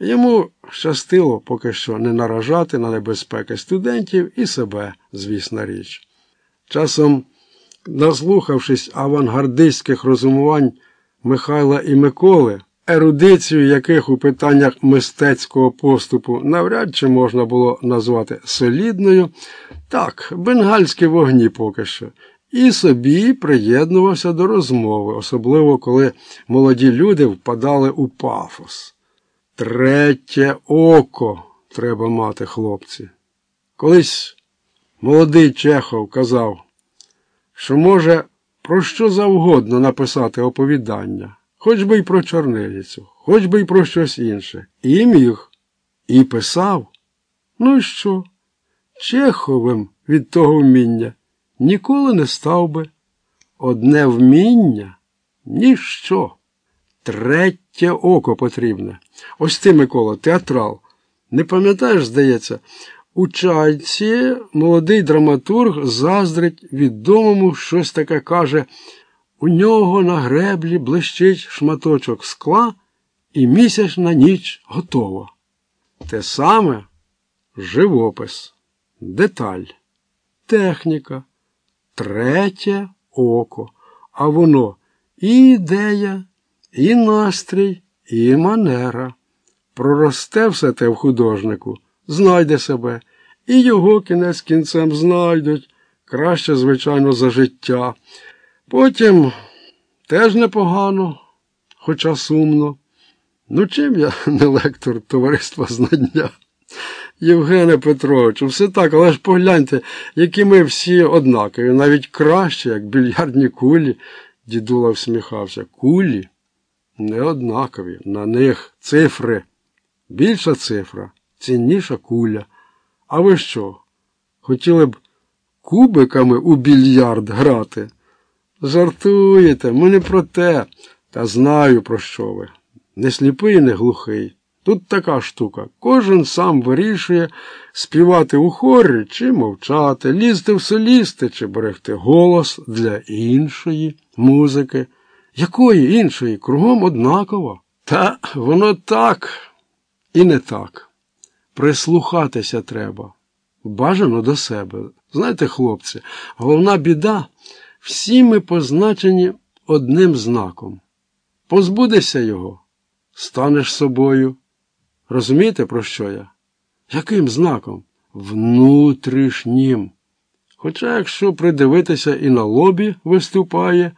Йому щастило поки що не наражати на небезпеки студентів і себе, звісна річ. Часом, наслухавшись авангардистських розумувань Михайла і Миколи, ерудицію яких у питаннях мистецького поступу навряд чи можна було назвати солідною, так, бенгальські вогні поки що, і собі приєднувався до розмови, особливо коли молоді люди впадали у пафос. Третє око треба мати, хлопці. Колись молодий Чехов казав, що може про що завгодно написати оповідання, хоч би й про чорнилицю, хоч би й про щось інше. І міг, і писав. Ну і що? Чеховим від того вміння ніколи не став би. Одне вміння ніщо. Третє око потрібне. Ось ти, Микола, театрал. Не пам'ятаєш, здається, у чайці молодий драматург заздрить відомому щось таке каже. У нього на греблі блищить шматочок скла і місячна ніч готова. Те саме живопис, деталь, техніка, третє око, а воно і ідея, і настрій, і манера. Проросте все те в художнику, знайде себе, і його кінець кінцем знайдуть, краще, звичайно, за життя. Потім теж непогано, хоча сумно. Ну, чим я не лектор товариства знання? Євгене Петровичу, все так, але ж погляньте, які ми всі однакові, навіть краще, як більярдні кулі, дідула всміхався. Кулі не однакові, на них цифри. Більша цифра, цінніша куля. А ви що? Хотіли б кубиками у більярд грати? Жартуєте, ми не про те, та знаю, про що ви. Не сліпий, не глухий. Тут така штука. Кожен сам вирішує співати у хорі чи мовчати, лізти в солісти чи берегти голос для іншої музики. Якої іншої? Кругом однаково. Та воно так і не так. Прислухатися треба. Бажано до себе. Знаєте, хлопці, головна біда всі ми позначені одним знаком. Позбудешся його, станеш собою. Розумієте, про що я? Яким знаком? Внутрішнім. Хоча, якщо придивитися і на лобі виступає,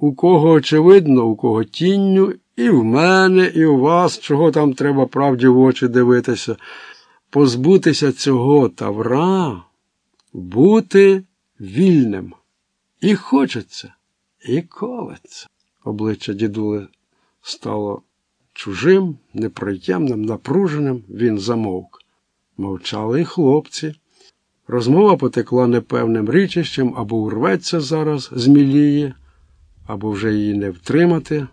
у кого очевидно, у кого тінню, і в мене, і у вас, чого там треба правді в очі дивитися, позбутися цього тавра, бути вільним. І хочеться, і колеться. Обличчя дідули стало чужим, неприємним, напруженим, він замовк. Мовчали й хлопці. Розмова потекла непевним річищем або урветься зараз, зміліє, або вже її не втримати.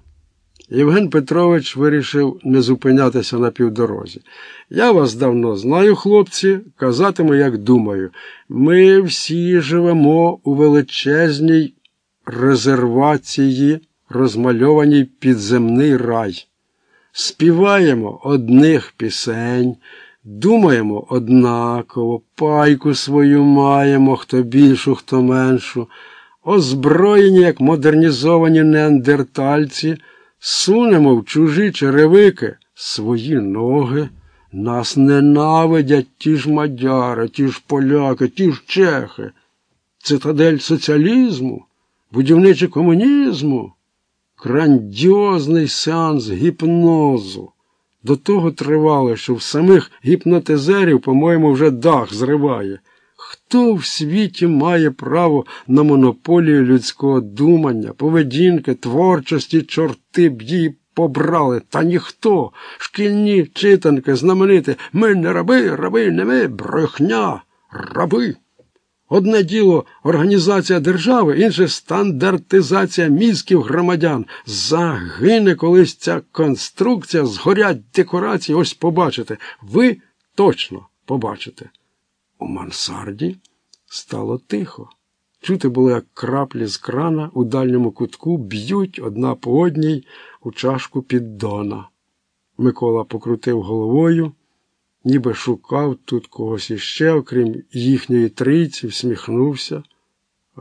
Євген Петрович вирішив не зупинятися на півдорозі. Я вас давно знаю, хлопці, казатиму, як думаю. Ми всі живемо у величезній резервації, розмальованій підземний рай. Співаємо одних пісень, думаємо однаково, пайку свою маємо, хто більшу, хто меншу, озброєні, як модернізовані неандертальці, сунемо в чужі черевики свої ноги. Нас ненавидять ті ж мадяри, ті ж поляки, ті ж чехи, цитадель соціалізму, будівничі комунізму грандіозний сеанс гіпнозу. До того тривало, що в самих гіпнотизерів, по-моєму, вже дах зриває. Хто в світі має право на монополію людського думання, поведінки, творчості, чорти б її побрали? Та ніхто. Шкільні читанки, знамениті. Ми не раби, раби не ми, брехня, раби. Одне діло організація держави, інше стандартизація мізків громадян. Загине колись ця конструкція, згорять декорації. Ось побачите. Ви точно побачите. У мансарді стало тихо. Чути було, як краплі з крана у дальньому кутку б'ють одна по одній у чашку піддона. Микола покрутив головою, ніби шукав тут когось іще, окрім їхньої трійці, всміхнувся.